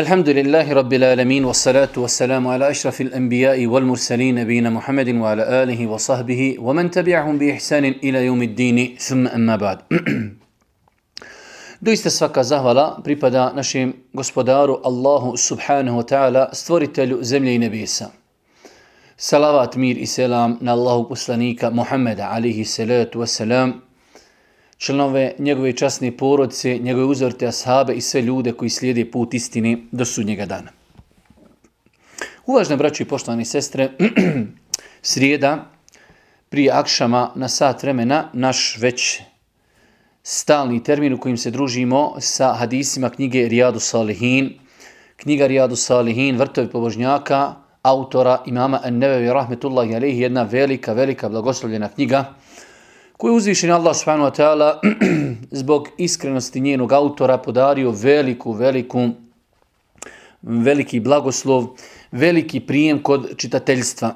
الحمد لله رب العالمين والصلاة والسلام على أشرف الأنبياء والمرسلين نبينا محمد وعلى آله وصحبه ومن تبعهم بإحسان إلى يوم الدين ثم أما بعد دويست سفاكا زهولا بريبادا نشيم غسبدارو الله سبحانه وتعالى ستوريتالو زملي نبيسا صلوات مير إسلام نالله بسلانيك محمد عليه السلام članove njegove časne porodice, njegove uzorte ashabe i sve ljude koji slijede put istine do sudnjega dana. Uvažne braći i poštovani sestre, srijeda prije akšama na sat vremena naš već stalni termin u kojim se družimo sa hadisima knjige Rijadu Salihin. Knjiga Rijadu Salihin, Vrtovi pobožnjaka, autora imama An-Nevevi Rahmetullahi Alehi, jedna velika, velika blagoslovljena knjiga koju uzvišen Allah subhanahu wa ta'ala zbog iskrenosti njenog autora podario veliku, veliku, veliki blagoslov, veliki prijem kod čitateljstva.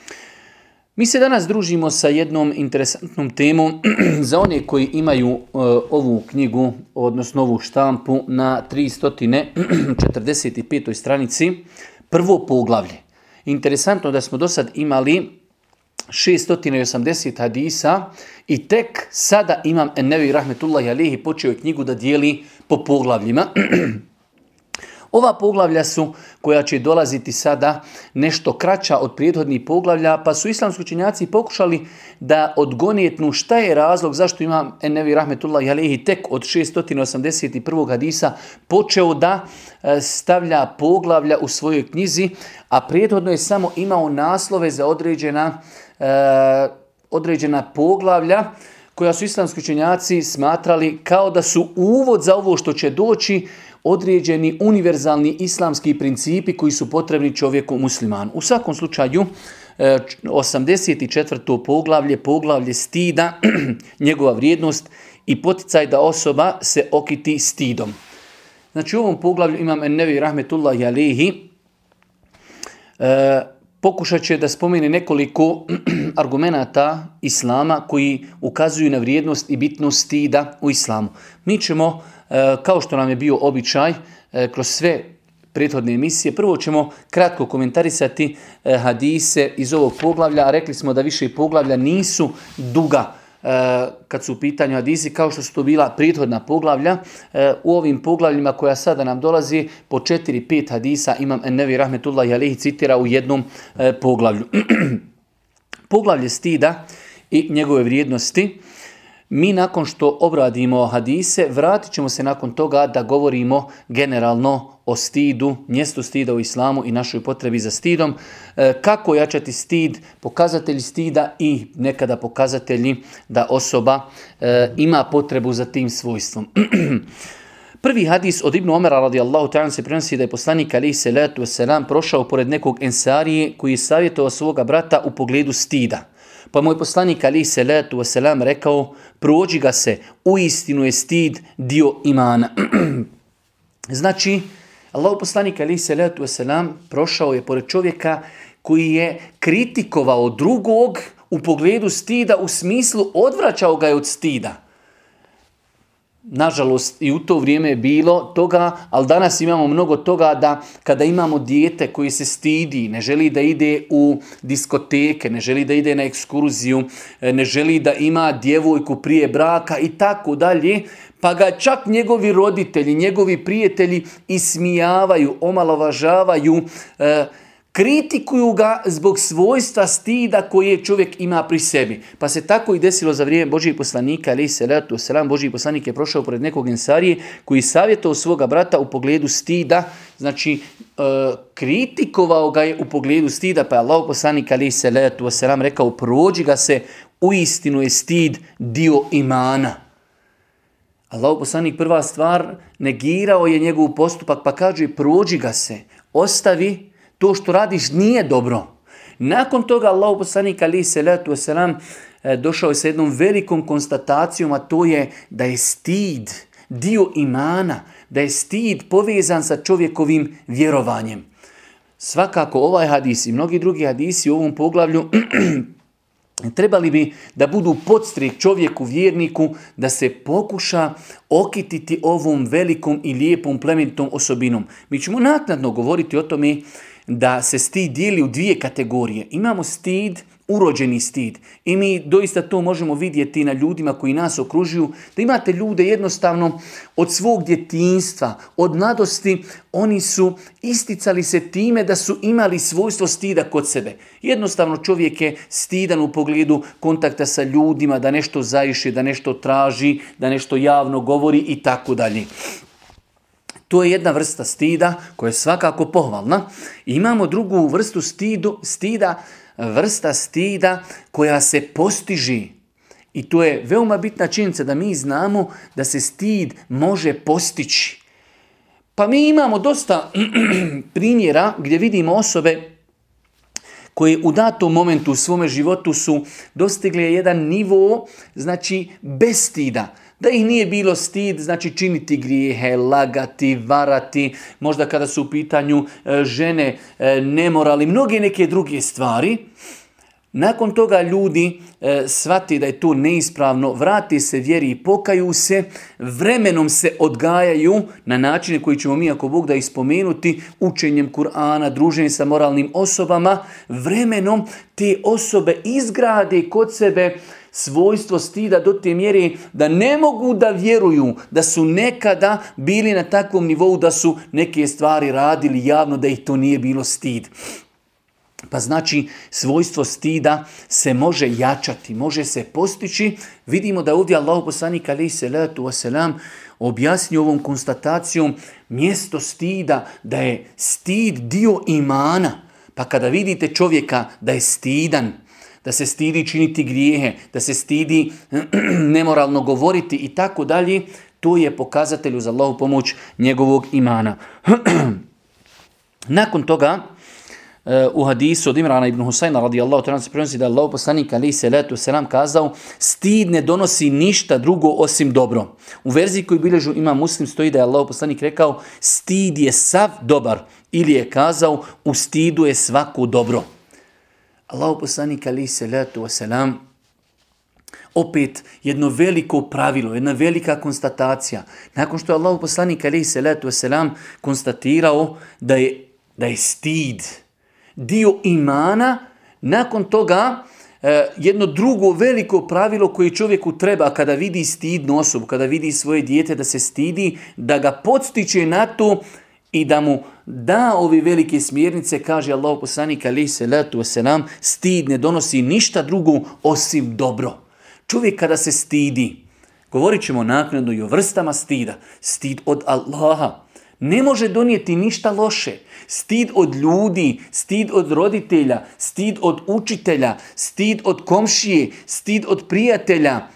Mi se danas družimo sa jednom interesantnom temom za one koji imaju uh, ovu knjigu, odnosno ovu štampu na 345. stranici, prvo poglavlje. Interesantno da smo do sad imali 680 hadisa i tek sada imam Ennevi Rahmetullahi Alihi počeo je knjigu da dijeli po poglavljima. Ova poglavlja su koja će dolaziti sada nešto kraća od prijethodnih poglavlja, pa su islamski učenjaci pokušali da odgonijetnu šta je razlog zašto ima Enevi Rahmetullah Jalehi tek od 681. hadisa počeo da e, stavlja poglavlja u svojoj knjizi, a prijethodno je samo imao naslove za određena, e, određena poglavlja koja su islamski učenjaci smatrali kao da su uvod za ovo što će doći, određeni univerzalni islamski principi koji su potrebni čovjeku muslimanu. U svakom slučaju, 84. E, poglavlje, poglavlje stida, njegova vrijednost i poticaj da osoba se okiti stidom. Znači u ovom poglavlju imam Ennevi Rahmetullah Jalehi, e, pokušat će da spomene nekoliko argumenata Islama koji ukazuju na vrijednost i bitnost stida u Islamu. Mi ćemo kao što nam je bio običaj e, kroz sve prethodne emisije. Prvo ćemo kratko komentarisati e, hadise iz ovog poglavlja, rekli smo da više poglavlja nisu duga kad su u pitanju hadisi, kao što su to bila prethodna poglavlja. U ovim poglavljima koja sada nam dolazi, po 4-5 hadisa imam Ennevi Rahmetullah Jalehi citira u jednom poglavlju. Poglavlje stida i njegove vrijednosti mi nakon što obradimo hadise, vratit ćemo se nakon toga da govorimo generalno o stidu, mjestu stida u islamu i našoj potrebi za stidom, e, kako jačati stid, pokazatelji stida i nekada pokazatelji da osoba e, ima potrebu za tim svojstvom. Prvi hadis od Ibnu Omera radijallahu ta'ala se prenosi da je poslanik ali se letu selam prošao pored nekog ensarije koji je savjetovao svoga brata u pogledu stida. Pa moj poslanik ali se letu selam rekao, prođi ga se, u istinu je stid dio imana. znači, Allah poslanik ali se letu selam prošao je pored čovjeka koji je kritikovao drugog u pogledu stida, u smislu odvraćao ga je od stida. Nažalost, i u to vrijeme je bilo toga, ali danas imamo mnogo toga da kada imamo dijete koji se stidi, ne želi da ide u diskoteke, ne želi da ide na ekskurziju, e, ne želi da ima djevojku prije braka i tako dalje, pa ga čak njegovi roditelji, njegovi prijatelji ismijavaju, omalovažavaju, e, kritikuju ga zbog svojstva stida koje čovjek ima pri sebi. Pa se tako i desilo za vrijeme Božijeg poslanika, ali se ratu selam, Božiji poslanik je prošao pored nekog ensarije koji savjetao svoga brata u pogledu stida, znači e, kritikovao ga je u pogledu stida, pa je Allah poslanik ali se ratu selam rekao prođi ga se, u istinu je stid dio imana. Allah poslanik prva stvar negirao je njegov postupak pa kaže prođi ga se, ostavi to što radiš nije dobro. Nakon toga Allah poslanik ali se letu wasalam došao je sa jednom velikom konstatacijom, a to je da je stid dio imana, da je stid povezan sa čovjekovim vjerovanjem. Svakako ovaj hadis i mnogi drugi hadisi u ovom poglavlju trebali bi da budu podstrijek čovjeku, vjerniku, da se pokuša okititi ovom velikom i lijepom plemenitom osobinom. Mi ćemo naknadno govoriti o tome da se stid dijeli u dvije kategorije. Imamo stid urođeni stid. I mi doista to možemo vidjeti na ljudima koji nas okružuju, da imate ljude jednostavno od svog djetinstva, od mladosti, oni su isticali se time da su imali svojstvo stida kod sebe. Jednostavno čovjek je stidan u pogledu kontakta sa ljudima, da nešto zaiše, da nešto traži, da nešto javno govori i tako dalje. To je jedna vrsta stida koja je svakako pohvalna. imamo drugu vrstu stidu, stida vrsta stida koja se postiži. I to je veoma bitna činjenica da mi znamo da se stid može postići. Pa mi imamo dosta primjera gdje vidimo osobe koje u datom momentu u svome životu su dostigli jedan nivo, znači bez stida. Da ih nije bilo stid, znači činiti grijehe, lagati, varati, možda kada su u pitanju e, žene, e, nemorali, mnoge neke druge stvari. Nakon toga ljudi e, shvati da je to neispravno, vrati se vjeri i pokaju se, vremenom se odgajaju na načine koji ćemo mi ako Bog da ispomenuti, učenjem Kur'ana, druženjem sa moralnim osobama, vremenom te osobe izgrade kod sebe svojstvo stida do te mjere da ne mogu da vjeruju da su nekada bili na takvom nivou da su neke stvari radili javno da ih to nije bilo stid. Pa znači svojstvo stida se može jačati, može se postići. Vidimo da ovdje Allah poslanik alaih salatu wasalam objasnio ovom konstatacijom mjesto stida, da je stid dio imana. Pa kada vidite čovjeka da je stidan, da se stidi činiti grijehe, da se stidi nemoralno govoriti i tako dalje, to je pokazatelj uz Allahu pomoć njegovog imana. Nakon toga, eh, u hadisu od Imrana ibn Husayna radijallahu ta'ala se prenosi da je Allah poslanik ali se letu selam kazao stid ne donosi ništa drugo osim dobro. U verziji koju bilježu ima muslim stoji da je Allah poslanik rekao stid je sav dobar ili je kazao u stidu je svako dobro. Allah poslanik ali se letu wasalam opet jedno veliko pravilo, jedna velika konstatacija. Nakon što je Allah poslanik ali se letu wasalam konstatirao da je, da je stid dio imana, nakon toga e, jedno drugo veliko pravilo koje čovjeku treba kada vidi stidnu osobu, kada vidi svoje dijete da se stidi, da ga podstiče na to i da mu da ovi velike smjernice, kaže Allah poslanik alaih salatu wasalam, stid ne donosi ništa drugo osim dobro. Čovjek kada se stidi, govorit ćemo naknadno i o vrstama stida, stid od Allaha, ne može donijeti ništa loše. Stid od ljudi, stid od roditelja, stid od učitelja, stid od komšije, stid od prijatelja,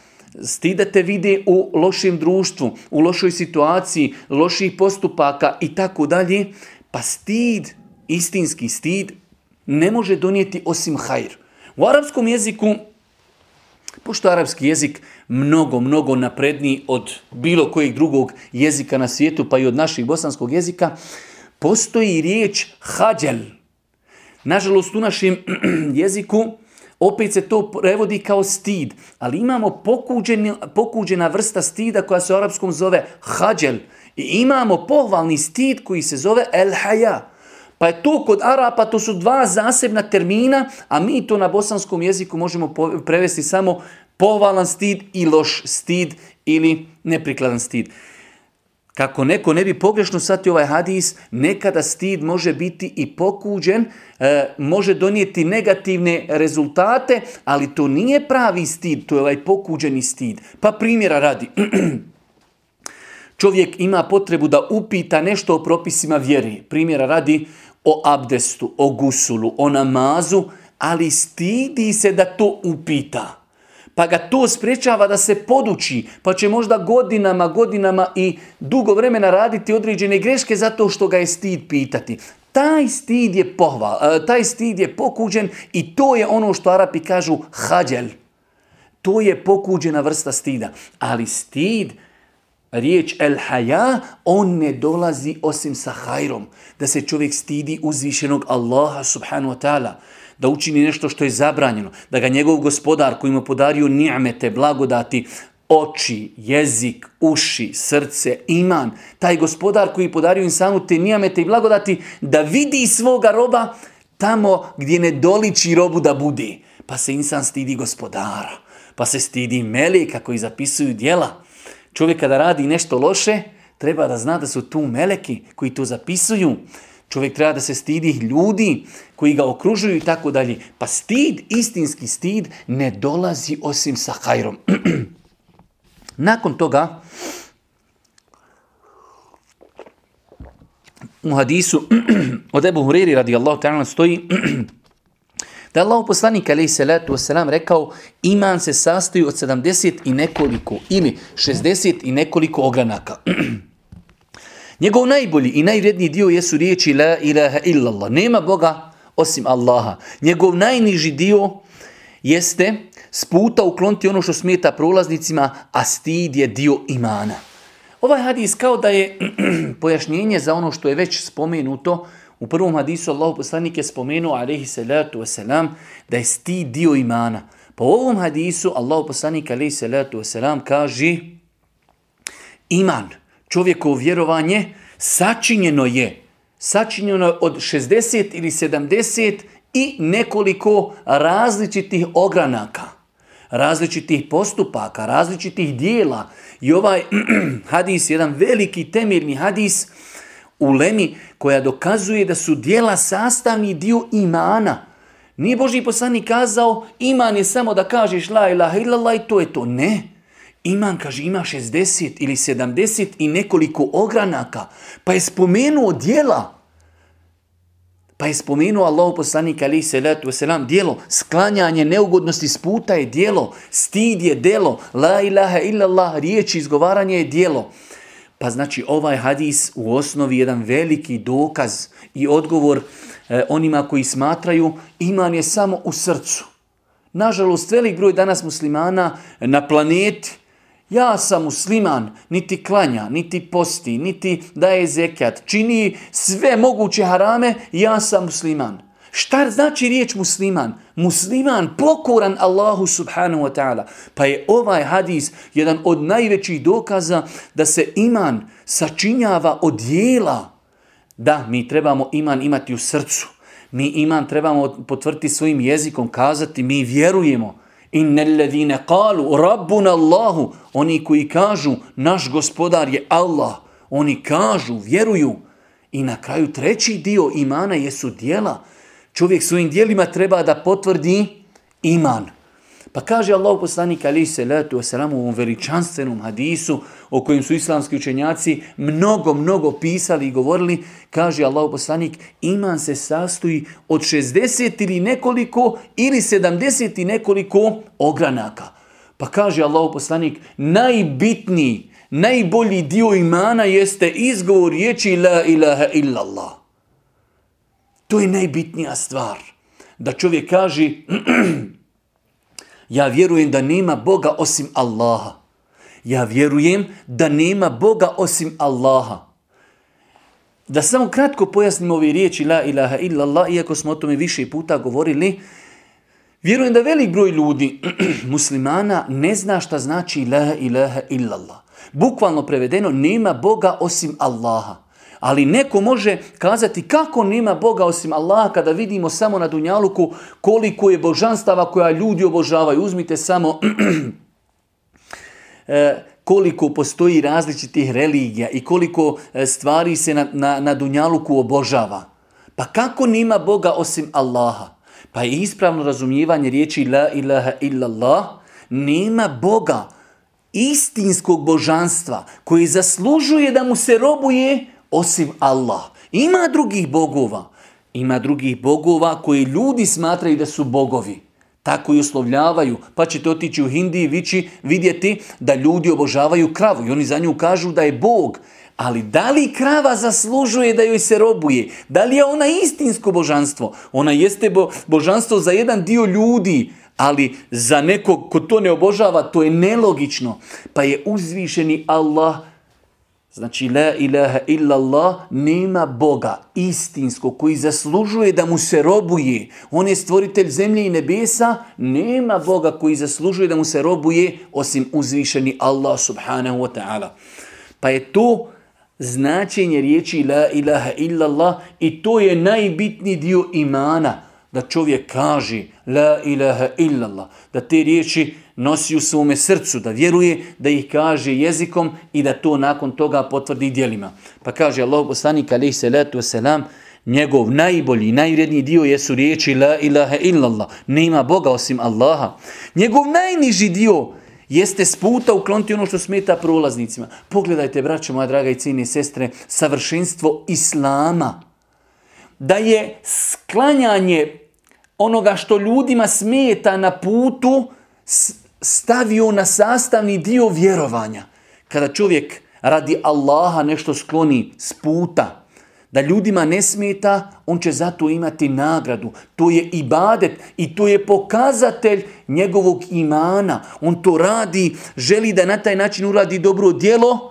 stid da te vide u lošem društvu, u lošoj situaciji, loših postupaka i tako dalje, pa stid, istinski stid, ne može donijeti osim hajr. U arapskom jeziku, pošto arapski jezik mnogo, mnogo napredniji od bilo kojeg drugog jezika na svijetu, pa i od naših bosanskog jezika, postoji riječ hađel. Nažalost, u našem jeziku opet se to prevodi kao stid, ali imamo pokuđena vrsta stida koja se u arapskom zove hađel. I imamo pohvalni stid koji se zove el haja. Pa je to kod Arapa, to su dva zasebna termina, a mi to na bosanskom jeziku možemo prevesti samo pohvalan stid i loš stid ili neprikladan stid. Kako neko ne bi pogrešno shvatio ovaj hadis, nekada stid može biti i pokuđen, e, može donijeti negativne rezultate, ali to nije pravi stid, to je ovaj pokuđeni stid. Pa primjera radi. Čovjek ima potrebu da upita nešto o propisima vjeri. Primjera radi o abdestu, o gusulu, o namazu, ali stidi se da to upita pa ga to sprečava da se poduči, pa će možda godinama, godinama i dugo vremena raditi određene greške zato što ga je stid pitati. Taj stid je pohval, e, taj stid je pokuđen i to je ono što Arapi kažu hađel. To je pokuđena vrsta stida. Ali stid, riječ el haja, on ne dolazi osim sa hajrom. Da se čovjek stidi uzvišenog Allaha subhanu wa ta'ala da učini nešto što je zabranjeno, da ga njegov gospodar koji mu podario nijamete, blagodati, oči, jezik, uši, srce, iman, taj gospodar koji podario insanu te nijamete i blagodati, da vidi svoga roba tamo gdje ne doliči robu da bude. Pa se insan stidi gospodara, pa se stidi meleka koji zapisuju dijela. Čovjek kada radi nešto loše, treba da zna da su tu meleki koji to zapisuju. Čovjek treba da se stidi ljudi koji ga okružuju i tako dalje. Pa stid, istinski stid, ne dolazi osim sa hajrom. Nakon toga, u hadisu od Ebu Huriri radijallahu ta'ala stoji da je Allah poslanik alaih salatu wasalam rekao iman se sastoji od 70 i nekoliko ili 60 i nekoliko ogranaka. Njegov najbolji i najvredniji dio jesu riječi la ilaha illallah. Nema Boga osim Allaha. Njegov najniži dio jeste s puta ukloniti ono što smeta prolaznicima, a stid je dio imana. Ovaj hadis kao da je pojašnjenje za ono što je već spomenuto. U prvom hadisu Allah poslanik je spomenuo alaihi salatu wasalam da je stid dio imana. Po ovom hadisu Allah poslanik alaihi salatu wasalam kaže iman, čovjekovo vjerovanje, sačinjeno je. Sačinjeno je od 60 ili 70 i nekoliko različitih ogranaka, različitih postupaka, različitih dijela. I ovaj hadis, jedan veliki temeljni hadis u Lemi koja dokazuje da su dijela sastavni dio imana. Nije Boži poslanik kazao iman je samo da kažeš la ilaha illallah i to je to. Ne. Iman, kaže, ima 60 ili 70 i nekoliko ogranaka. Pa je spomenuo dijela. Pa je spomenuo Allah poslanik ali se letu wasalam, dijelo, sklanjanje neugodnosti s puta je dijelo, stid je dijelo, la ilaha illallah, riječi izgovaranje je dijelo. Pa znači ovaj hadis u osnovi jedan veliki dokaz i odgovor e, onima koji smatraju iman je samo u srcu. Nažalost, velik broj danas muslimana na planeti ja sam musliman, niti klanja, niti posti, niti daje zekat, čini sve moguće harame, ja sam musliman. Šta znači riječ musliman? Musliman pokoran Allahu subhanahu wa ta'ala. Pa je ovaj hadis jedan od najvećih dokaza da se iman sačinjava od dijela. Da, mi trebamo iman imati u srcu. Mi iman trebamo potvrditi svojim jezikom, kazati mi vjerujemo. Inne ledine kalu, rabbuna Allahu, oni koji kažu, naš gospodar je Allah, oni kažu, vjeruju. I na kraju treći dio imana jesu dijela. Čovjek svojim dijelima treba da potvrdi iman. Pa kaže Allah poslanik ali se letu u ovom veličanstvenom hadisu o kojem su islamski učenjaci mnogo, mnogo pisali i govorili, kaže Allah poslanik, iman se sastoji od 60 ili nekoliko ili 70 i nekoliko ogranaka. Pa kaže Allah poslanik, najbitniji, najbolji dio imana jeste izgovor riječi la ilaha illallah. To je najbitnija stvar. Da čovjek kaže Ja vjerujem da nema Boga osim Allaha. Ja vjerujem da nema Boga osim Allaha. Da samo kratko pojasnim ove riječi la ilaha illallah, iako smo o tome više puta govorili, vjerujem da velik broj ljudi, muslimana, ne zna šta znači la ilaha illallah. Bukvalno prevedeno, nema Boga osim Allaha. Ali neko može kazati kako nema Boga osim Allaha kada vidimo samo na Dunjaluku koliko je božanstava koja ljudi obožavaju. Uzmite samo e, koliko postoji različitih religija i koliko e, stvari se na, na, na Dunjaluku obožava. Pa kako nema Boga osim Allaha? Pa je ispravno razumijevanje riječi la ilaha illallah, nema Boga istinskog božanstva koji zaslužuje da mu se robuje osim Allah. Ima drugih bogova. Ima drugih bogova koji ljudi smatraju da su bogovi. Tako i oslovljavaju. Pa ćete otići u Hindiji vići, vidjeti da ljudi obožavaju kravu. I oni za nju kažu da je bog. Ali da li krava zaslužuje da joj se robuje? Da li je ona istinsko božanstvo? Ona jeste bo, božanstvo za jedan dio ljudi, ali za nekog ko to ne obožava, to je nelogično. Pa je uzvišeni Allah Znači, la ilaha illallah, nema Boga istinskog koji zaslužuje da mu se robuje. On je stvoritelj zemlje i nebesa, nema Boga koji zaslužuje da mu se robuje osim uzvišeni Allah subhanahu wa ta'ala. Pa je to značenje riječi la ilaha illallah i to je najbitniji dio imana. Da čovjek kaže la ilaha illallah, da te riječi nosi u svome srcu, da vjeruje, da ih kaže jezikom i da to nakon toga potvrdi djelima. Pa kaže Allah poslanik alaih salatu wasalam, njegov najbolji i dio jesu riječi la ilaha illallah, nema Boga osim Allaha. Njegov najniži dio jeste s puta ukloniti ono što smeta prolaznicima. Pogledajte, braćo moja draga i cijene sestre, savršenstvo Islama. Da je sklanjanje onoga što ljudima smeta na putu, stavio na sastavni dio vjerovanja. Kada čovjek radi Allaha nešto skloni s puta, da ljudima ne smeta, on će zato imati nagradu. To je ibadet i to je pokazatelj njegovog imana. On to radi, želi da na taj način uradi dobro djelo,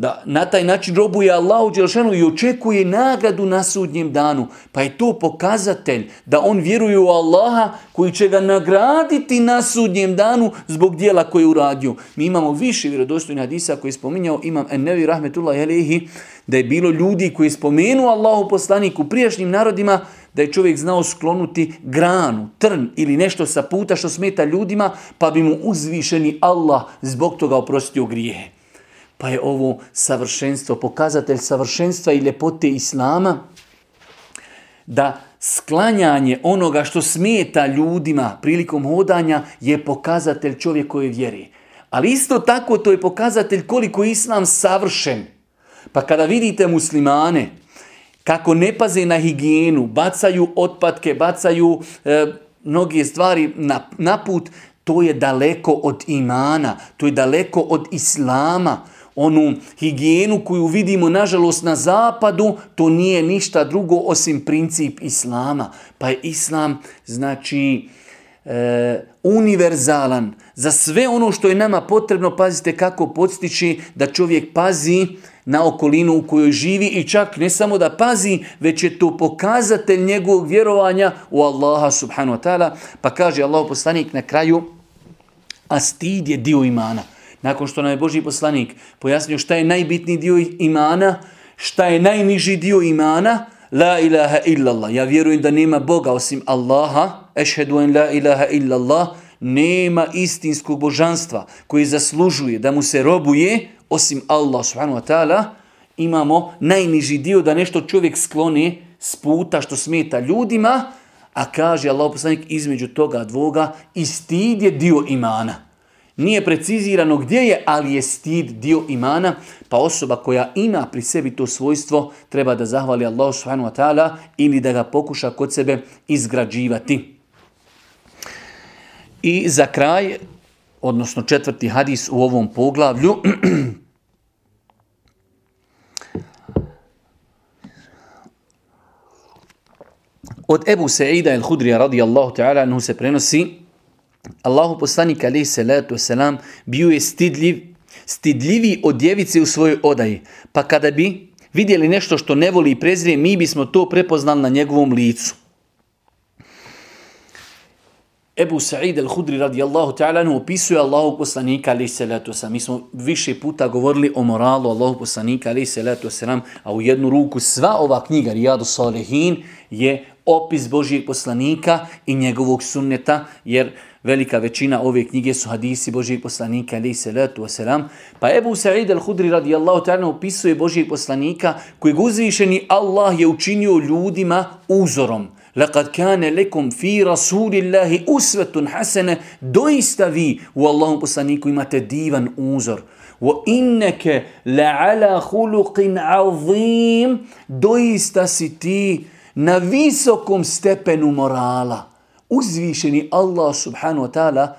da na taj način robuje Allahu Đelšanu i očekuje nagradu na sudnjem danu. Pa je to pokazatelj da on vjeruje u Allaha koji će ga nagraditi na sudnjem danu zbog dijela koje je uradio. Mi imamo više vjerodostojnih hadisa koji je spominjao imam Ennevi Rahmetullah Alehi da je bilo ljudi koji spomenu Allahu poslanik u prijašnjim narodima da je čovjek znao sklonuti granu, trn ili nešto sa puta što smeta ljudima pa bi mu uzvišeni Allah zbog toga oprostio grijehe. Pa je ovo savršenstvo, pokazatelj savršenstva i ljepote Islama, da sklanjanje onoga što smeta ljudima prilikom hodanja je pokazatelj čovjekove vjeri. Ali isto tako to je pokazatelj koliko je Islam savršen. Pa kada vidite muslimane kako ne paze na higijenu, bacaju otpadke, bacaju e, mnoge stvari na, na put, to je daleko od imana, to je daleko od islama onu higijenu koju vidimo nažalost na zapadu, to nije ništa drugo osim princip islama. Pa je islam znači e, univerzalan. Za sve ono što je nama potrebno, pazite kako podstići da čovjek pazi na okolinu u kojoj živi i čak ne samo da pazi, već je to pokazatelj njegovog vjerovanja u Allaha subhanahu wa ta'ala. Pa kaže Allah poslanik na kraju, a stid je dio imana. Nakon što nam je Boži poslanik pojasnio šta je najbitniji dio imana, šta je najniži dio imana, la ilaha illallah. Ja vjerujem da nema Boga osim Allaha, ešhedu en la ilaha illallah, nema istinskog božanstva koji zaslužuje da mu se robuje osim Allah subhanahu wa ta'ala, imamo najniži dio da nešto čovjek skloni s puta što smeta ljudima, a kaže Allah poslanik između toga dvoga i je dio imana. Nije precizirano gdje je, ali je stid dio imana, pa osoba koja ima pri sebi to svojstvo treba da zahvali Allah subhanahu wa ta'ala ili da ga pokuša kod sebe izgrađivati. I za kraj, odnosno četvrti hadis u ovom poglavlju, od Ebu Sa'ida el-Hudrija radijallahu ta'ala se prenosi Allahu poslanik alaih salatu wasalam bio je stidljiv, stidljiviji od djevice u svojoj odaji. Pa kada bi vidjeli nešto što ne voli i prezrije, mi bismo to prepoznali na njegovom licu. Ebu Sa'id al-Hudri radijallahu ta'ala opisuje Allahu poslanika alaih salatu wasalam. Mi smo više puta govorili o moralu Allahu poslanika alaih salatu wasalam, a u jednu ruku sva ova knjiga Rijadu Salihin je opis Božijeg poslanika i njegovog sunneta, jer velika većina ove knjige su hadisi Božijeg poslanika, ali salatu wasalam. Pa Ebu Sa'id al-Hudri radijallahu ta'ala opisuje Božijeg poslanika koji uzvišeni Allah je učinio ljudima uzorom. Laqad kana lakum fi rasulillahi uswatun hasana doista vi u Allahom poslaniku imate divan uzor. Wa innaka la'ala khuluqin azim doista si ti na visokom stepenu morala. Uzvišeni Allah subhanahu wa ta'ala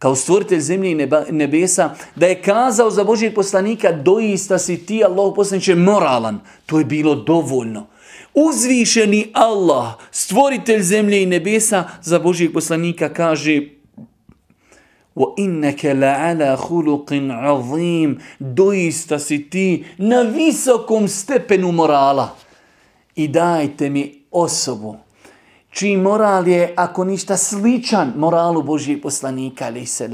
kao stvoritelj zemlje i nebesa, da je kazao za Božijeg poslanika, doista si ti, Allah poslaniče, moralan. To je bilo dovoljno. Uzvišeni Allah, stvoritelj zemlje i nebesa, za Božijeg poslanika kaže, inneke la'ala huluqin azim. Doista si ti na visokom stepenu morala. I dajte mi osobu čiji moral je, ako ništa, sličan moralu Božijeg poslanika, ali se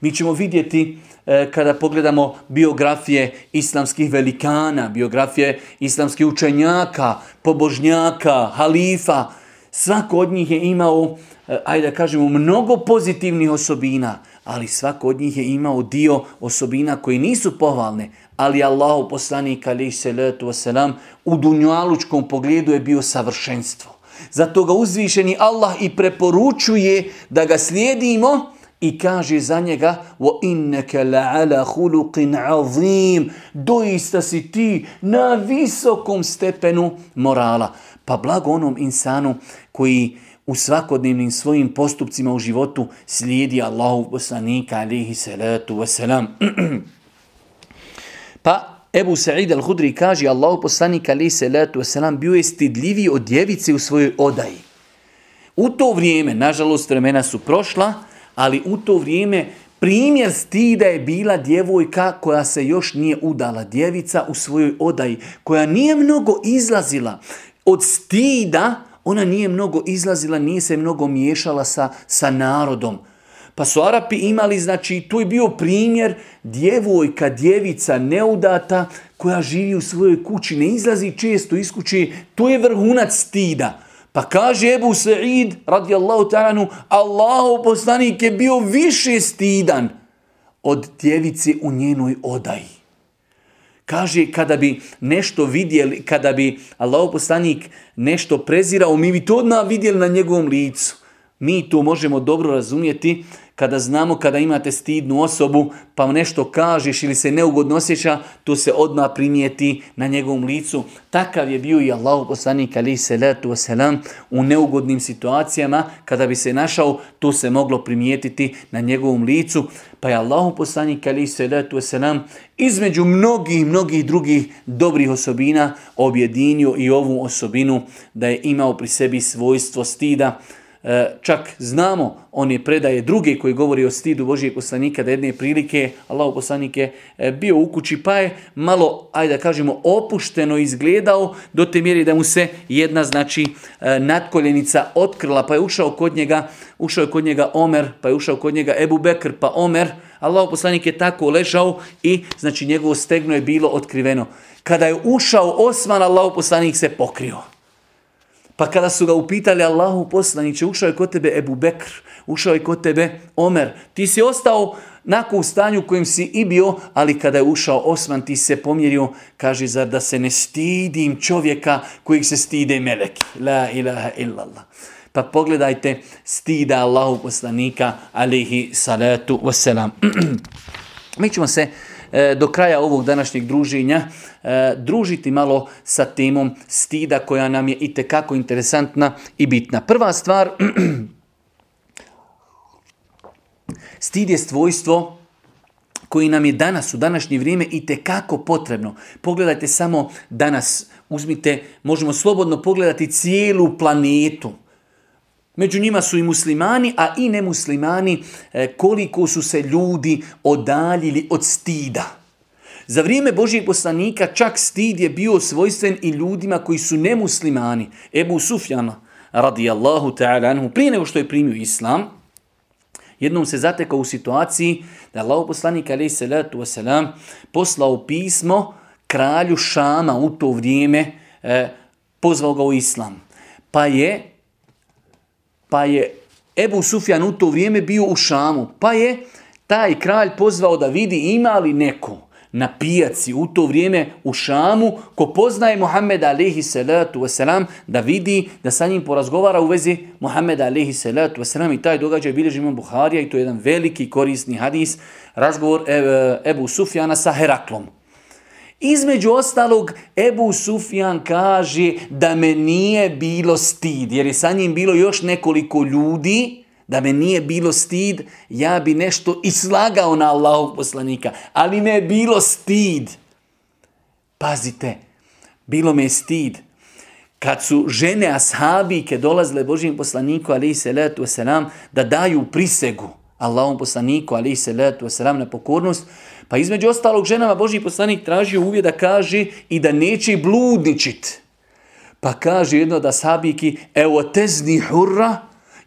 Mi ćemo vidjeti e, kada pogledamo biografije islamskih velikana, biografije islamskih učenjaka, pobožnjaka, halifa, svako od njih je imao, e, ajde da kažemo, mnogo pozitivnih osobina, ali svako od njih je imao dio osobina koji nisu pohvalne, ali Allahu poslanik ali se letu u dunjalučkom pogledu je bio savršenstvo. Zato ga uzvišeni Allah i preporučuje da ga slijedimo i kaže za njega وَإِنَّكَ لَعَلَى خُلُقٍ عَظِيمٍ Doista si ti na visokom stepenu morala. Pa blago onom insanu koji u svakodnevnim svojim postupcima u životu slijedi Allahu poslanika alihi salatu wasalam. pa Ebu Sa'id al-Hudri kaže Allahu poslanik alihi salatu wasalam bio je stidljiviji od djevice u svojoj odaji. U to vrijeme, nažalost vremena su prošla, ali u to vrijeme primjer stida je bila djevojka koja se još nije udala, djevica u svojoj odaji, koja nije mnogo izlazila od stida, ona nije mnogo izlazila, nije se mnogo miješala sa, sa narodom. Pa su Arapi imali, znači, to je bio primjer djevojka, djevica, neudata, koja živi u svojoj kući, ne izlazi često iz kući, to je vrhunac stida. Pa kaže Ebu Sa'id, radijallahu ta'anu, Allahu poslanik je bio više stidan od djevice u njenoj odaji. Kaže, kada bi nešto vidjeli, kada bi Allah poslanik nešto prezirao, mi bi to odmah vidjeli na njegovom licu. Mi to možemo dobro razumjeti kada znamo kada imate stidnu osobu pa nešto kažeš ili se neugodno osjeća, to se odmah primijeti na njegovom licu. Takav je bio i Allah poslanik ali salatu wasalam u neugodnim situacijama kada bi se našao, to se moglo primijetiti na njegovom licu. Pa je Allah poslanik ali salatu wasalam između mnogih, mnogih drugih dobrih osobina objedinio i ovu osobinu da je imao pri sebi svojstvo stida. E, čak znamo one predaje druge koji govori o stidu Božijeg poslanika da jedne prilike Allah poslanik je e, bio u kući pa je malo, ajde da kažemo, opušteno izgledao do te mjeri da mu se jedna znači e, natkoljenica otkrila pa je ušao kod njega, ušao je kod njega Omer, pa je ušao kod njega Ebu Bekr, pa Omer, Allah poslanik je tako ležao i znači njegovo stegno je bilo otkriveno. Kada je ušao Osman, Allah poslanik se pokrio. Pa kada su ga upitali Allahu poslaniće, ušao je kod tebe Ebu Bekr, ušao je kod tebe Omer, ti si ostao nakon u stanju u kojem si i bio, ali kada je ušao Osman ti se pomjerio, kaže zar da se ne stidim čovjeka kojeg se stide meleki. La ilaha illallah. Pa pogledajte stida Allahu poslanika alihi salatu wasalam. Mi ćemo se do kraja ovog današnjeg druženja e, družiti malo sa temom stida koja nam je i tekako interesantna i bitna. Prva stvar, stid je svojstvo koji nam je danas u današnje vrijeme i tekako potrebno. Pogledajte samo danas, uzmite, možemo slobodno pogledati cijelu planetu. Među njima su i muslimani, a i nemuslimani, e, koliko su se ljudi odaljili od stida. Za vrijeme Božijeg poslanika čak stid je bio svojstven i ljudima koji su nemuslimani. Ebu Sufjana, radijallahu ta'ala anhu, prije nego što je primio islam, jednom se zatekao u situaciji da je Allah poslanik alaih salatu wasalam poslao pismo kralju Šama u to vrijeme, e, pozvao ga u islam. Pa je pa je Ebu Sufjan u to vrijeme bio u Šamu, pa je taj kralj pozvao da vidi ima li neko na pijaci u to vrijeme u Šamu ko poznaje Muhammed alihi salatu wasalam da vidi da sa njim porazgovara u vezi Muhammed alihi salatu wasalam i taj događaj bilježi imam Buharija i to je jedan veliki korisni hadis razgovor Ebu Sufjana sa Heraklom. Između ostalog, Ebu Sufjan kaže da me nije bilo stid, jer je sa njim bilo još nekoliko ljudi, da me nije bilo stid, ja bi nešto islagao na Allahog poslanika, ali me je bilo stid. Pazite, bilo me je stid. Kad su žene ashabike dolazile Božijem poslaniku, ali se letu selam, da daju prisegu, Allahom poslaniku, ali se letu wasalam, na pokornost. Pa između ostalog ženama Boži poslanik traži uvijek da kaže i da neće bludničit. Pa kaže jedno da sabiki, evo tezni hurra,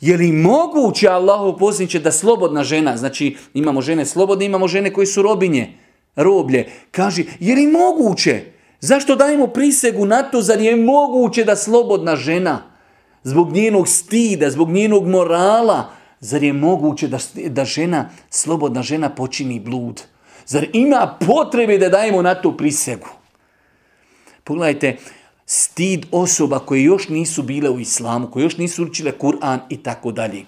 je li moguće Allahu posljedniče da slobodna žena, znači imamo žene slobodne, imamo žene koje su robinje, roblje, kaže, je li moguće? Zašto dajemo prisegu na to, zar je moguće da slobodna žena, zbog njenog stida, zbog njenog morala, zar je moguće da, da žena, slobodna žena počini blud? Zar ima potrebe da dajemo na to prisegu? Pogledajte, stid osoba koje još nisu bile u islamu, koje još nisu učile Kur'an i tako dalje.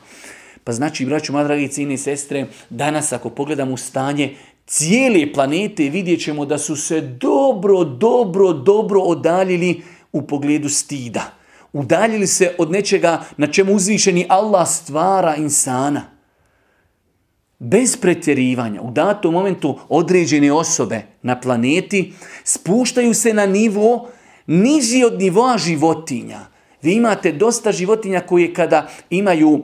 Pa znači, braću, moja dragi cijene i sestre, danas ako pogledamo stanje cijele planete, vidjet ćemo da su se dobro, dobro, dobro odaljili u pogledu stida. Udaljili se od nečega na čemu uzvišeni Allah stvara insana. Bez pretjerivanja, u datom momentu određene osobe na planeti spuštaju se na nivo niži od nivoa životinja. Vi imate dosta životinja koje kada imaju,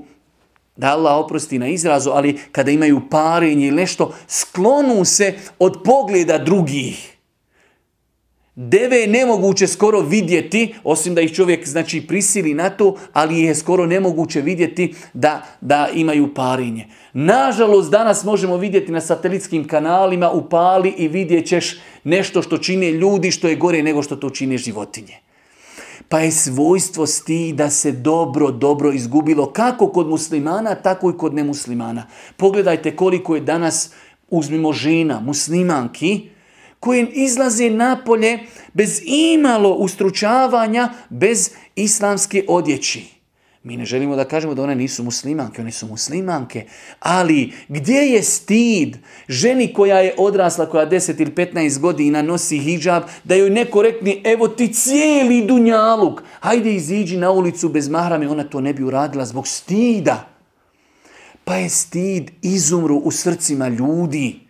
da Allah oprosti na izrazu, ali kada imaju parenje ili nešto, sklonu se od pogleda drugih. Deve je nemoguće skoro vidjeti, osim da ih čovjek znači prisili na to, ali je skoro nemoguće vidjeti da, da imaju parinje. Nažalost, danas možemo vidjeti na satelitskim kanalima upali i vidjet ćeš nešto što čine ljudi, što je gore nego što to čine životinje. Pa je svojstvo da se dobro, dobro izgubilo kako kod muslimana, tako i kod nemuslimana. Pogledajte koliko je danas, uzmimo žena, muslimanki, koje izlaze napolje bez imalo ustručavanja, bez islamske odjeći. Mi ne želimo da kažemo da one nisu muslimanke, one su muslimanke, ali gdje je stid ženi koja je odrasla, koja 10 ili 15 godina nosi hijab, da joj neko rekne, evo ti cijeli dunjaluk, hajde iziđi na ulicu bez mahrame, ona to ne bi uradila zbog stida. Pa je stid izumru u srcima ljudi.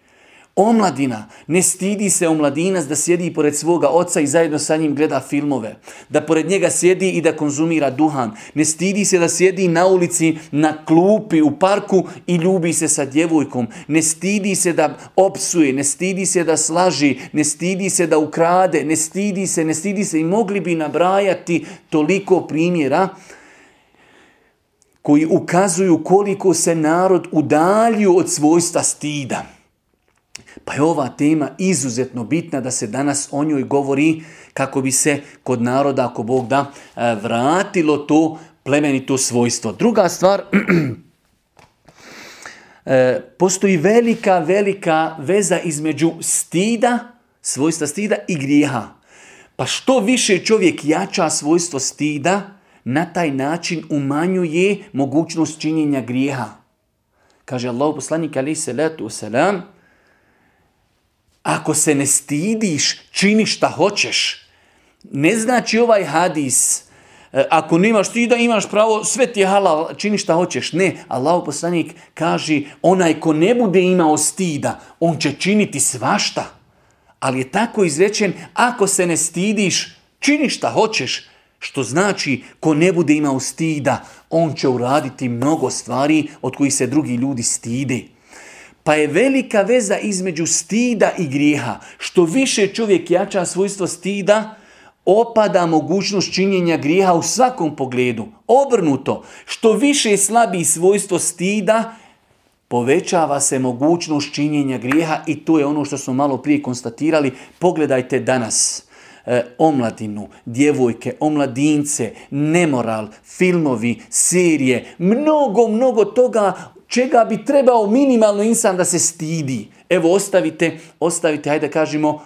Omladina, ne stidi se omladinac da sjedi pored svoga oca i zajedno sa njim gleda filmove. Da pored njega sjedi i da konzumira duhan. Ne stidi se da sjedi na ulici, na klupi, u parku i ljubi se sa djevojkom. Ne stidi se da opsuje, ne stidi se da slaži, ne stidi se da ukrade, ne stidi se, ne stidi se i mogli bi nabrajati toliko primjera koji ukazuju koliko se narod udalju od svojstva stida. Pa je ova tema izuzetno bitna da se danas o njoj govori kako bi se kod naroda, ako Bog da, e, vratilo to plemenito svojstvo. Druga stvar, e, postoji velika, velika veza između stida, svojstva stida i grijeha. Pa što više čovjek jača svojstvo stida, na taj način umanjuje mogućnost činjenja grijeha. Kaže Allah poslanik ali se letu selam, ako se ne stidiš, čini šta hoćeš. Ne znači ovaj hadis, e, ako nemaš stida, imaš pravo, sve ti je halal, čini šta hoćeš. Ne, Allah poslanik kaže, onaj ko ne bude imao stida, on će činiti svašta. Ali je tako izrečen, ako se ne stidiš, čini šta hoćeš. Što znači, ko ne bude imao stida, on će uraditi mnogo stvari od kojih se drugi ljudi stide. Pa je velika veza između stida i grijeha. Što više čovjek jača svojstvo stida, opada mogućnost činjenja grijeha u svakom pogledu. Obrnuto, što više slabi svojstvo stida, povećava se mogućnost činjenja grijeha i to je ono što smo malo prije konstatirali. Pogledajte danas e, omladinu, djevojke, omladince, nemoral, filmovi, serije, mnogo, mnogo toga čega bi trebao minimalno insan da se stidi. Evo ostavite, ostavite, hajde kažemo,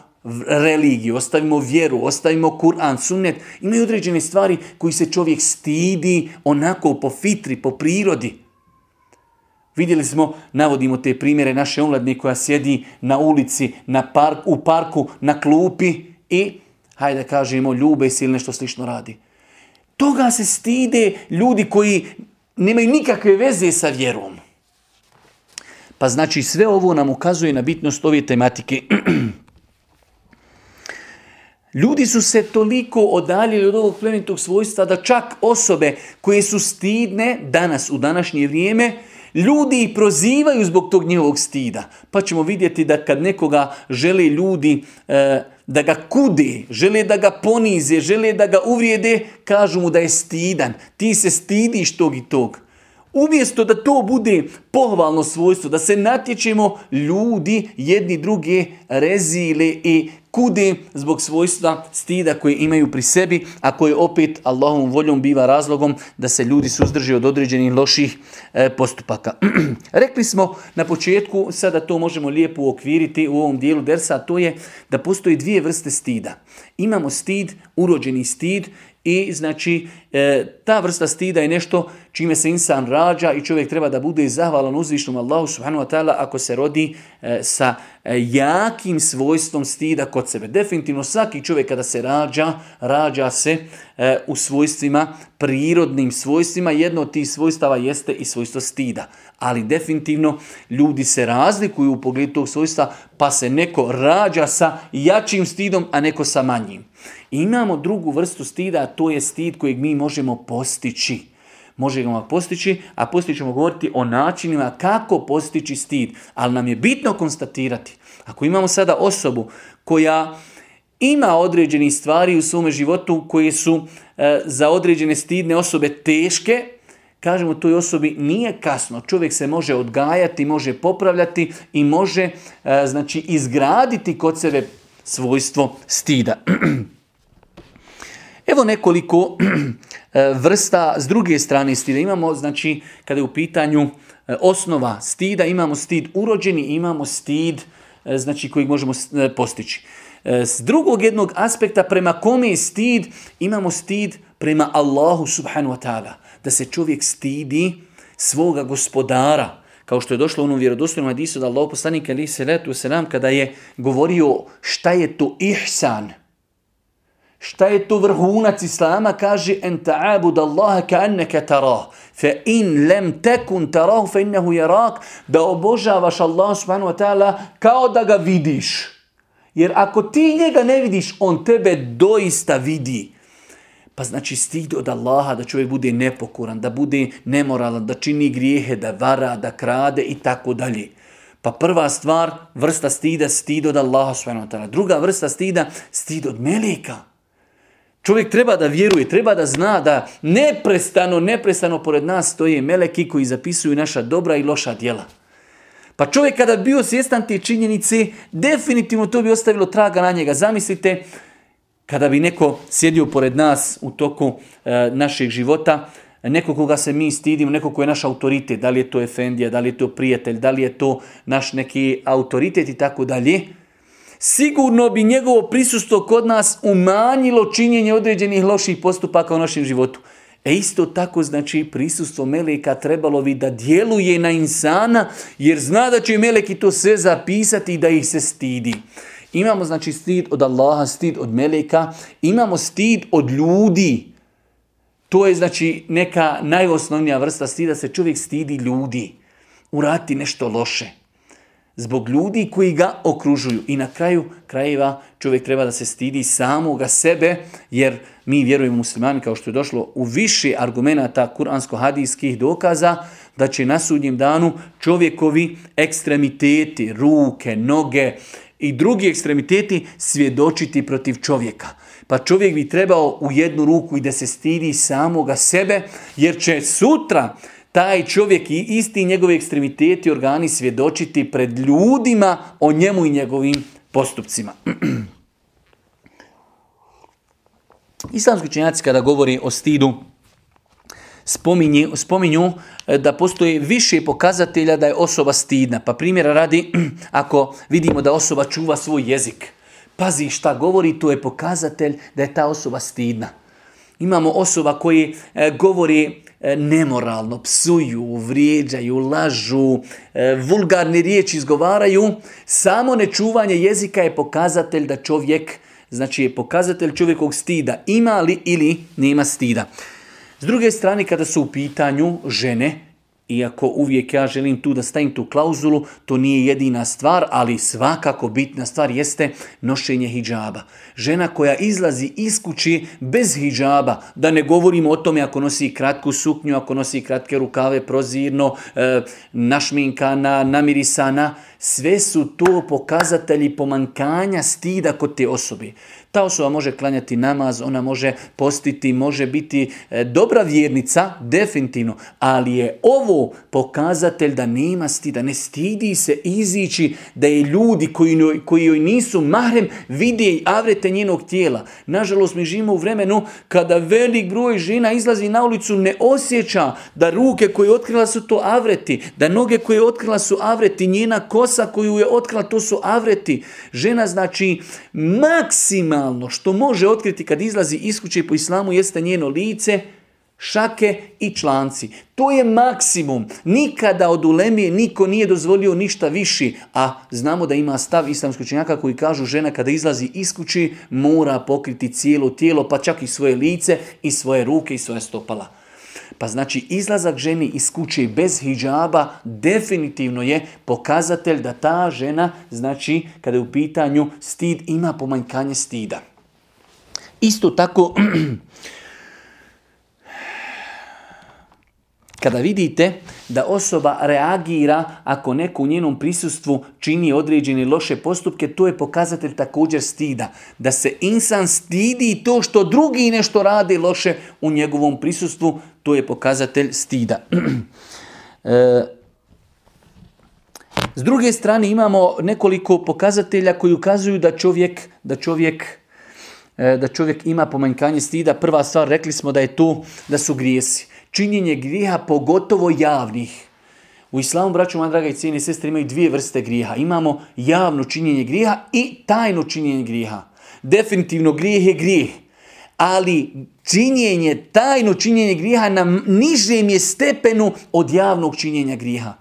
religiju, ostavimo vjeru, ostavimo Kur'an, sunnet. Imaju određene stvari koji se čovjek stidi onako po fitri, po prirodi. Vidjeli smo, navodimo te primjere naše omladne koja sjedi na ulici, na park, u parku, na klupi i, hajde kažemo, ljube se ili nešto slično radi. Toga se stide ljudi koji nemaju nikakve veze sa vjerom. Pa znači sve ovo nam ukazuje na bitnost ove tematike. Ljudi su se toliko odaljili od ovog plemenitog svojstva da čak osobe koje su stidne danas, u današnje vrijeme, Ljudi prozivaju zbog tog njihovog stida. Pa ćemo vidjeti da kad nekoga žele ljudi e, da ga kude, žele da ga ponize, žele da ga uvrijede, kažu mu da je stidan. Ti se stidiš tog i tog. Umjesto da to bude pohvalno svojstvo, da se natječemo, ljudi jedni druge rezile i kude zbog svojstva stida koje imaju pri sebi, a koje opet Allahom voljom biva razlogom da se ljudi suzdrže od određenih loših e, postupaka. Rekli smo na početku, sada to možemo lijepo uokviriti u ovom dijelu dersa, a to je da postoji dvije vrste stida. Imamo stid, urođeni stid i znači e, ta vrsta stida je nešto čime se insan rađa i čovjek treba da bude zahvalan uzvišnom Allahu subhanahu wa ta'ala ako se rodi e, sa e, jakim svojstvom stida kod sebe. Definitivno svaki čovjek kada se rađa, rađa se u svojstvima, prirodnim svojstvima. Jedno od tih svojstava jeste i svojstvo stida. Ali definitivno ljudi se razlikuju u pogledu tog svojstva pa se neko rađa sa jačim stidom, a neko sa manjim. Imamo drugu vrstu stida, a to je stid kojeg mi možemo postići. Možemo ga postići, a postići ćemo govoriti o načinima kako postići stid. Ali nam je bitno konstatirati, ako imamo sada osobu koja ima određeni stvari u svome životu koje su e, za određene stidne osobe teške, kažemo toj osobi nije kasno, čovjek se može odgajati, može popravljati i može e, znači izgraditi kod sebe svojstvo stida. Evo nekoliko e, vrsta s druge strane stida. Imamo, znači, kada je u pitanju e, osnova stida, imamo stid urođeni, imamo stid, e, znači, kojeg možemo postići. S drugog jednog aspekta prema kome je stid, imamo stid prema Allahu subhanu wa ta'ala. Da se čovjek stidi svoga gospodara. Kao što je došlo u onom vjerodostojnom hadisu da Allah poslanik ali se letu se nam kada je govorio šta je to ihsan. Šta je to vrhunac Islama? Kaže en ta'abud Allaha ka'annaka tarah. Fa in lam takun tarahu fa innahu yarak. Da obožavaš Allah subhanahu wa ta'ala kao da ga vidiš. Jer ako ti njega ne vidiš, on tebe doista vidi. Pa znači stid od Allaha da čovjek bude nepokoran, da bude nemoralan, da čini grijehe, da vara, da krade i tako dalje. Pa prva stvar, vrsta stida, stid od Allaha subhanahu. Druga vrsta stida, stid od meleka. Čovjek treba da vjeruje, treba da zna da neprestano, neprestano pored nas stoje meleki koji zapisuju naša dobra i loša djela. Pa čovjek kada bi bio svjestan te činjenice, definitivno to bi ostavilo traga na njega. Zamislite, kada bi neko sjedio pored nas u toku e, našeg života, neko koga se mi stidimo, neko ko je naš autoritet, da li je to efendija, da li je to prijatelj, da li je to naš neki autoritet i tako dalje, sigurno bi njegovo prisustvo kod nas umanjilo činjenje određenih loših postupaka u našem životu. E isto tako znači prisustvo meleka trebalo bi da djeluje na insana jer zna da će meleki to sve zapisati i da ih se stidi. Imamo znači stid od Allaha, stid od meleka, imamo stid od ljudi. To je znači neka najosnovnija vrsta stida, se čovjek stidi ljudi. Urati nešto loše zbog ljudi koji ga okružuju. I na kraju krajeva čovjek treba da se stidi samoga sebe, jer mi vjerujemo muslimani, kao što je došlo u više argumenata kuransko-hadijskih dokaza, da će na sudnjem danu čovjekovi ekstremiteti, ruke, noge i drugi ekstremiteti svjedočiti protiv čovjeka. Pa čovjek bi trebao u jednu ruku i da se stidi samoga sebe, jer će sutra taj čovjek i isti njegovi ekstremiteti organi svjedočiti pred ljudima o njemu i njegovim postupcima. Islamski učenjaci kada govori o stidu spominju, spominju e, da postoji više pokazatelja da je osoba stidna. Pa primjera radi, ako vidimo da osoba čuva svoj jezik, pazi šta govori, to je pokazatelj da je ta osoba stidna. Imamo osoba koji e, govori E, nemoralno, psuju, vrijeđaju, lažu, vulgarne riječi izgovaraju, samo nečuvanje jezika je pokazatelj da čovjek, znači je pokazatelj čovjekog stida, ima li ili nema stida. S druge strane, kada su u pitanju žene, iako uvijek ja želim tu da stavim tu klauzulu, to nije jedina stvar, ali svakako bitna stvar jeste nošenje hijjaba. Žena koja izlazi iz kući bez hijjaba, da ne govorimo o tome ako nosi kratku suknju, ako nosi kratke rukave, prozirno, e, našminkana, namirisana, sve su to pokazatelji pomankanja stida kod te osobe. Ta osoba može klanjati namaz, ona može postiti, može biti e, dobra vjernica, definitivno, ali je ovo pokazatelj da nema stida, ne stidi se izići da je ljudi koji, koji joj nisu mahrem vide i avrete njenog tijela. Nažalost, mi živimo u vremenu kada velik broj žena izlazi na ulicu, ne osjeća da ruke koje je otkrila su to avreti, da noge koje je otkrila su avreti, njena kosa koju je otkrila to su avreti. Žena znači maksimalno što može otkriti kad izlazi iz kuće po islamu jeste njeno lice, šake i članci. To je maksimum. Nikada od ulemije niko nije dozvolio ništa viši, a znamo da ima stav islamskog činjaka koji kažu žena kada izlazi iz mora pokriti cijelo tijelo, pa čak i svoje lice i svoje ruke i svoje stopala. Pa znači izlazak ženi iz kuće bez hijjaba definitivno je pokazatelj da ta žena, znači kada je u pitanju stid, ima pomanjkanje stida. Isto tako, kada vidite da osoba reagira ako neko u njenom prisustvu čini određene loše postupke, to je pokazatelj također stida. Da se insan stidi to što drugi nešto radi loše u njegovom prisustvu, to je pokazatelj stida. E, s druge strane imamo nekoliko pokazatelja koji ukazuju da čovjek, da čovjek e, da čovjek ima pomanjkanje stida. Prva stvar, rekli smo da je tu da su grijesi. Činjenje grijeha, pogotovo javnih. U islamu, braću, moja draga i cijeni sestre, imaju dvije vrste grijeha. Imamo javno činjenje grijeha i tajno činjenje grijeha. Definitivno grijeh je grijeh ali činjenje, tajno činjenje grijeha na nižem je stepenu od javnog činjenja grijeha.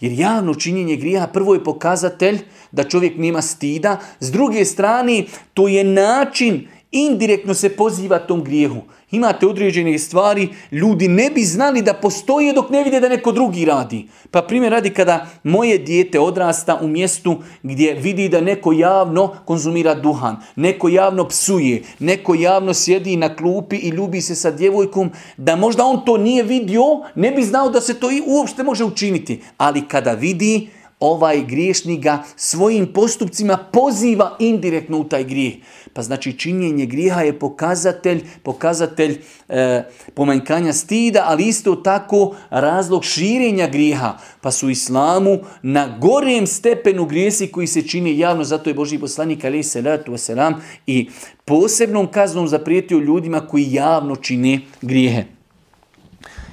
Jer javno činjenje grijeha prvo je pokazatelj da čovjek nema stida, s druge strane to je način, indirektno se poziva tom grijehu imate određene stvari, ljudi ne bi znali da postoje dok ne vide da neko drugi radi. Pa primjer radi kada moje dijete odrasta u mjestu gdje vidi da neko javno konzumira duhan, neko javno psuje, neko javno sjedi na klupi i ljubi se sa djevojkom, da možda on to nije vidio, ne bi znao da se to i uopšte može učiniti. Ali kada vidi, ovaj griješnik ga svojim postupcima poziva indirektno u taj grijeh. Pa znači činjenje grijeha je pokazatelj, pokazatelj e, pomanjkanja stida, ali isto tako razlog širenja grijeha. Pa su islamu na gorijem stepenu grijesi koji se čini javno, zato je Boži poslanik ali se wasalam i posebnom kaznom zaprijetio ljudima koji javno čine grijehe.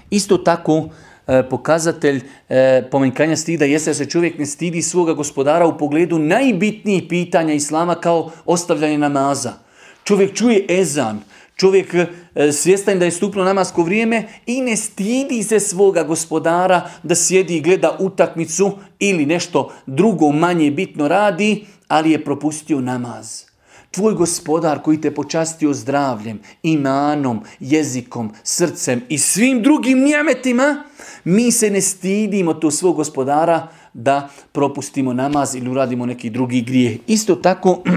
Isto tako pokazatelj e, pomenjkanja stida jeste da se čovjek ne stidi svoga gospodara u pogledu najbitnijih pitanja Islama kao ostavljanje namaza. Čovjek čuje ezan, čovjek e, svjestan da je stupno namasko vrijeme i ne stidi se svoga gospodara da sjedi i gleda utakmicu ili nešto drugo manje bitno radi, ali je propustio namaz. Tvoj gospodar koji te počastio zdravljem, imanom, jezikom, srcem i svim drugim njemetima, mi se ne stidimo tu svog gospodara da propustimo namaz ili uradimo neki drugi grijeh. Isto tako,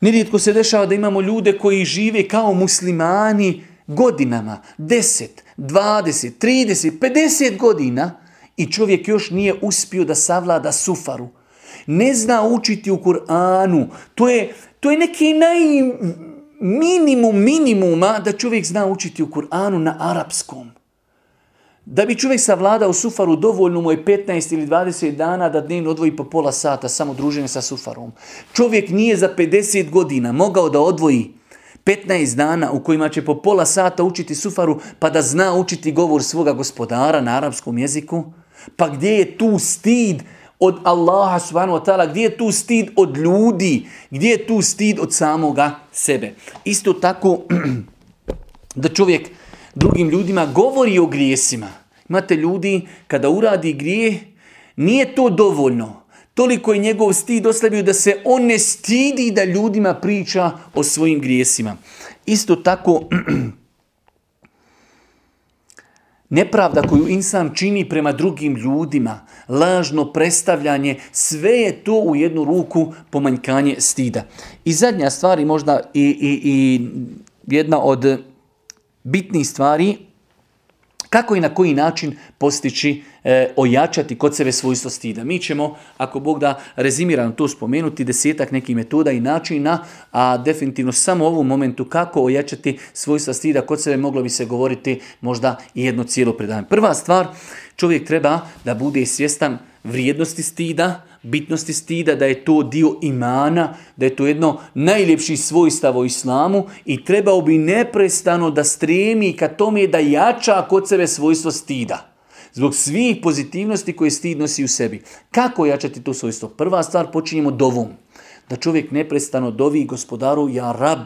nerijetko se dešava da imamo ljude koji žive kao muslimani godinama, 10, 20, 30, 50 godina i čovjek još nije uspio da savlada sufaru ne zna učiti u Kur'anu. To je, to je neki naj minimum minimuma da čovjek zna učiti u Kur'anu na arapskom. Da bi čovjek savladao sufaru, dovoljno mu je 15 ili 20 dana da dnevno odvoji po pola sata samo druženje sa sufarom. Čovjek nije za 50 godina mogao da odvoji 15 dana u kojima će po pola sata učiti sufaru pa da zna učiti govor svoga gospodara na arapskom jeziku. Pa gdje je tu stid od Allaha subhanahu wa ta'ala, gdje je tu stid od ljudi, gdje je tu stid od samoga sebe. Isto tako da čovjek drugim ljudima govori o grijesima. Imate ljudi kada uradi grije, nije to dovoljno. Toliko je njegov stid oslabio da se on ne stidi da ljudima priča o svojim grijesima. Isto tako nepravda koju insan čini prema drugim ljudima, lažno predstavljanje, sve je to u jednu ruku pomanjkanje stida. I zadnja stvar i možda i, i, i jedna od bitnih stvari, kako i na koji način postići, e, ojačati kod sebe svojstvo stida. Mi ćemo, ako Bog da rezimiram to spomenuti, desetak nekih metoda i načina, a definitivno samo u ovom momentu kako ojačati svojstva stida kod sebe moglo bi se govoriti možda i jedno cijelo predavanje. Prva stvar, čovjek treba da bude svjestan vrijednosti stida, bitnosti stida, da je to dio imana, da je to jedno najljepši svojstav u islamu i trebao bi neprestano da stremi ka tome da jača kod sebe svojstvo stida. Zbog svih pozitivnosti koje stid nosi u sebi. Kako jačati to svojstvo? Prva stvar počinjemo dovom. Da čovjek neprestano dovi gospodaru, ja rab,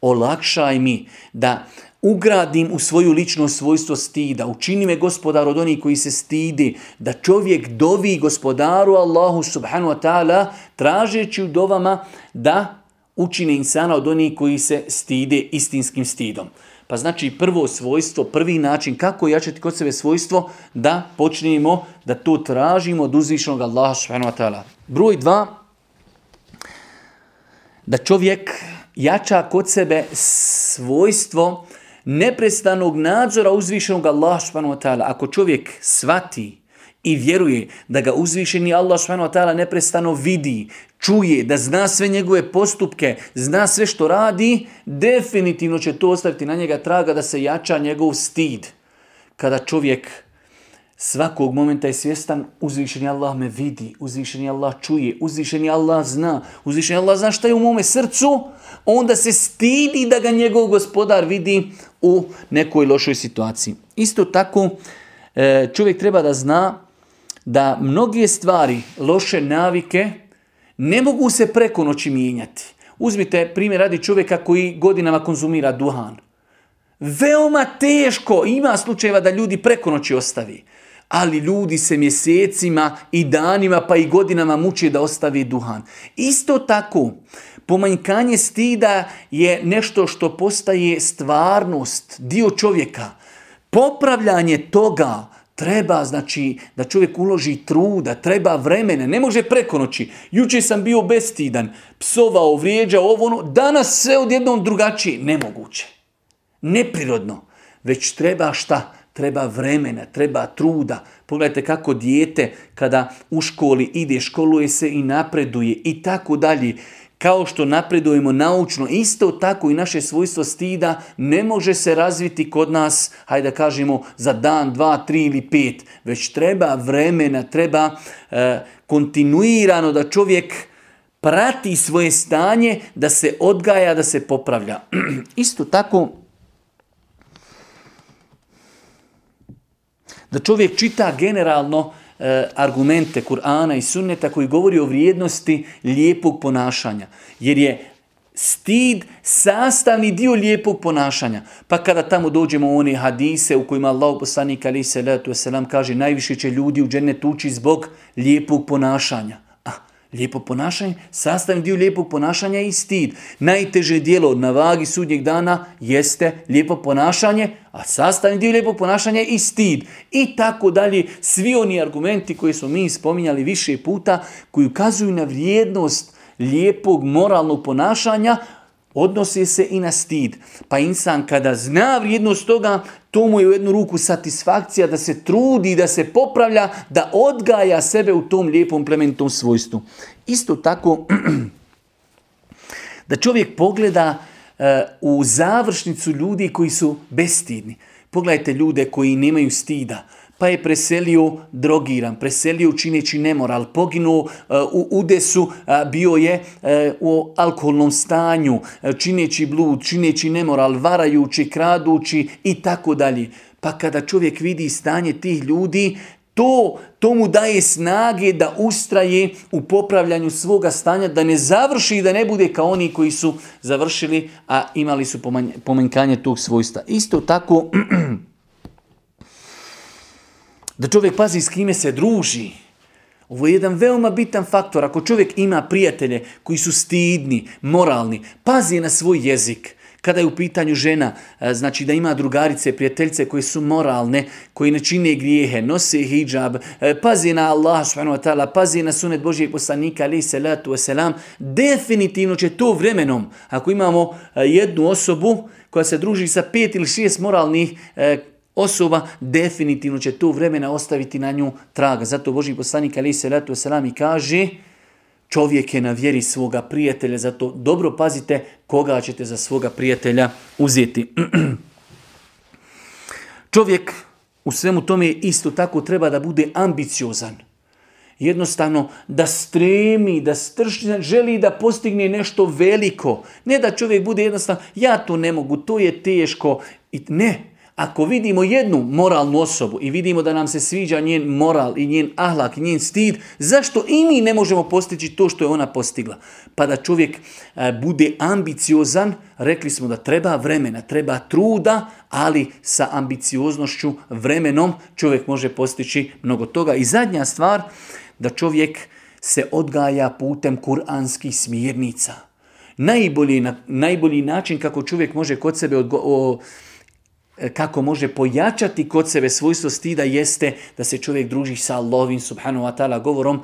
olakšaj mi da ugradim u svoju lično svojstvo stida, učini me gospodar od onih koji se stidi, da čovjek dovi gospodaru Allahu subhanu wa ta'ala, tražeći u dovama da učine insana od onih koji se stide istinskim stidom. Pa znači prvo svojstvo, prvi način kako jačati kod sebe svojstvo, da počnemo da to tražimo od uzvišenog Allaha subhanahu wa ta'ala. Broj dva, da čovjek jača kod sebe svojstvo neprestanog nadzora uzvišenog Allah subhanahu wa ta'ala. Ako čovjek svati i vjeruje da ga uzvišeni Allah subhanahu wa ta'ala neprestano vidi, čuje, da zna sve njegove postupke, zna sve što radi, definitivno će to ostaviti na njega traga da se jača njegov stid. Kada čovjek svakog momenta je svjestan, uzvišeni Allah me vidi, uzvišeni Allah čuje, uzvišeni Allah zna, uzvišeni Allah zna šta je u mome srcu, onda se stidi da ga njegov gospodar vidi u nekoj lošoj situaciji. Isto tako e, čovjek treba da zna da mnoge stvari, loše navike, ne mogu se preko noći mijenjati. Uzmite primjer radi čovjeka koji godinama konzumira duhan. Veoma teško, ima slučajeva da ljudi preko noći ostavi ali ljudi se mjesecima i danima pa i godinama muče da ostavi duhan. Isto tako, pomanjkanje stida je nešto što postaje stvarnost, dio čovjeka. Popravljanje toga treba, znači, da čovjek uloži truda, treba vremena, ne može preko noći. Juče sam bio bestidan, psovao, vrijeđao, ovo ono, danas sve odjednom drugačije. Nemoguće. Neprirodno. Već treba šta? Treba vremena, treba truda. Pogledajte kako dijete kada u školi ide, školuje se i napreduje i tako dalje. Kao što napredujemo naučno, isto tako i naše svojstvo stida ne može se razviti kod nas, hajde da kažemo, za dan, dva, tri ili pet. Već treba vremena, treba e, kontinuirano da čovjek prati svoje stanje, da se odgaja, da se popravlja. isto tako, da čovjek čita generalno e, argumente Kur'ana i sunneta koji govori o vrijednosti lijepog ponašanja. Jer je stid sastavni dio lijepog ponašanja. Pa kada tamo dođemo u one hadise u kojima Allah poslanik ali se kaže najviše će ljudi u džennet ući zbog lijepog ponašanja. Lijepo ponašanje, sastavni dio lijepog ponašanja je i stid. Najteže dijelo na vagi sudnjeg dana jeste lijepo ponašanje, a sastavni dio lijepog ponašanja je i stid. I tako dalje, svi oni argumenti koji smo mi spominjali više puta, koji ukazuju na vrijednost lijepog moralnog ponašanja, odnosi se i na stid. Pa insan kada zna vrijednost toga, to mu je u jednu ruku satisfakcija da se trudi, da se popravlja, da odgaja sebe u tom lijepom plementom svojstvu. Isto tako, da čovjek pogleda e, u završnicu ljudi koji su bestidni. Pogledajte ljude koji nemaju stida pa je preselio drogiran, preselio čineći nemoral, poginuo e, u udesu, bio je e, u alkoholnom stanju, e, čineći blud, čineći nemoral, varajući, kradući i tako dalje. Pa kada čovjek vidi stanje tih ljudi, to, to mu daje snage da ustraje u popravljanju svoga stanja, da ne završi i da ne bude kao oni koji su završili, a imali su pomanjkanje tog svojstva. Isto tako, Da čovjek pazi s kime se druži. Ovo je jedan veoma bitan faktor. Ako čovjek ima prijatelje koji su stidni, moralni, pazi na svoj jezik. Kada je u pitanju žena, e, znači da ima drugarice, prijateljice koje su moralne, koji ne čine grijehe, nose hijab, e, pazi na Allah subhanahu wa ta'ala, pazi na sunet Božijeg poslanika, ali salatu wasalam, definitivno će to vremenom, ako imamo e, jednu osobu koja se druži sa pet ili šest moralnih osoba, definitivno će to vremena ostaviti na nju traga. Zato Boži poslanik ali se letu i kaže čovjek je na vjeri svoga prijatelja, zato dobro pazite koga ćete za svoga prijatelja uzeti. čovjek u svemu tome isto tako treba da bude ambiciozan. Jednostavno da stremi, da strši, želi da postigne nešto veliko. Ne da čovjek bude jednostavno, ja to ne mogu, to je teško. Ne, ako vidimo jednu moralnu osobu i vidimo da nam se sviđa njen moral i njen ahlak i njen stid, zašto i mi ne možemo postići to što je ona postigla? Pa da čovjek e, bude ambiciozan, rekli smo da treba vremena, treba truda, ali sa ambicioznošću, vremenom čovjek može postići mnogo toga. I zadnja stvar, da čovjek se odgaja putem kuranskih smjernica. Najbolji, najbolji način kako čovjek može kod sebe odgo- kako može pojačati kod sebe svojstvo stida jeste da se čovjek druži sa Allahovim subhanahu wa ta'ala govorom.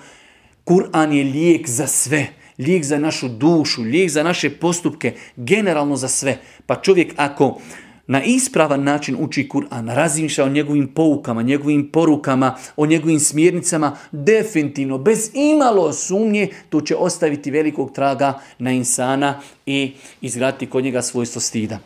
Kur'an je lijek za sve, lijek za našu dušu, lijek za naše postupke, generalno za sve. Pa čovjek ako na ispravan način uči Kur'an, razmišlja o njegovim poukama, njegovim porukama, o njegovim smjernicama, definitivno, bez imalo sumnje, to će ostaviti velikog traga na insana i izgraditi kod njega svojstvo stida.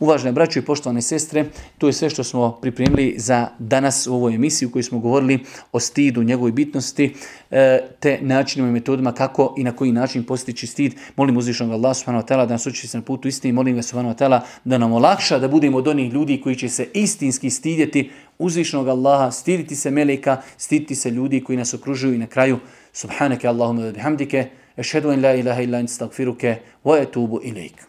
Uvažene braćo i poštovane sestre, to je sve što smo pripremili za danas u ovoj emisiji u kojoj smo govorili o stidu, njegovoj bitnosti, e, te načinima i metodima kako i na koji način postići stid. Molim uzvišnog Allah subhanahu wa ta'ala da nas uči na putu istini, molim ga subhanahu wa ta'ala da nam olakša da budemo od onih ljudi koji će se istinski stidjeti uzvišnog Allaha, stiditi se meleka, stiditi se ljudi koji nas okružuju i na kraju subhanake Allahumma bihamdike, ešhedu en la ilaha illa in stagfiruke, wa etubu ilaik.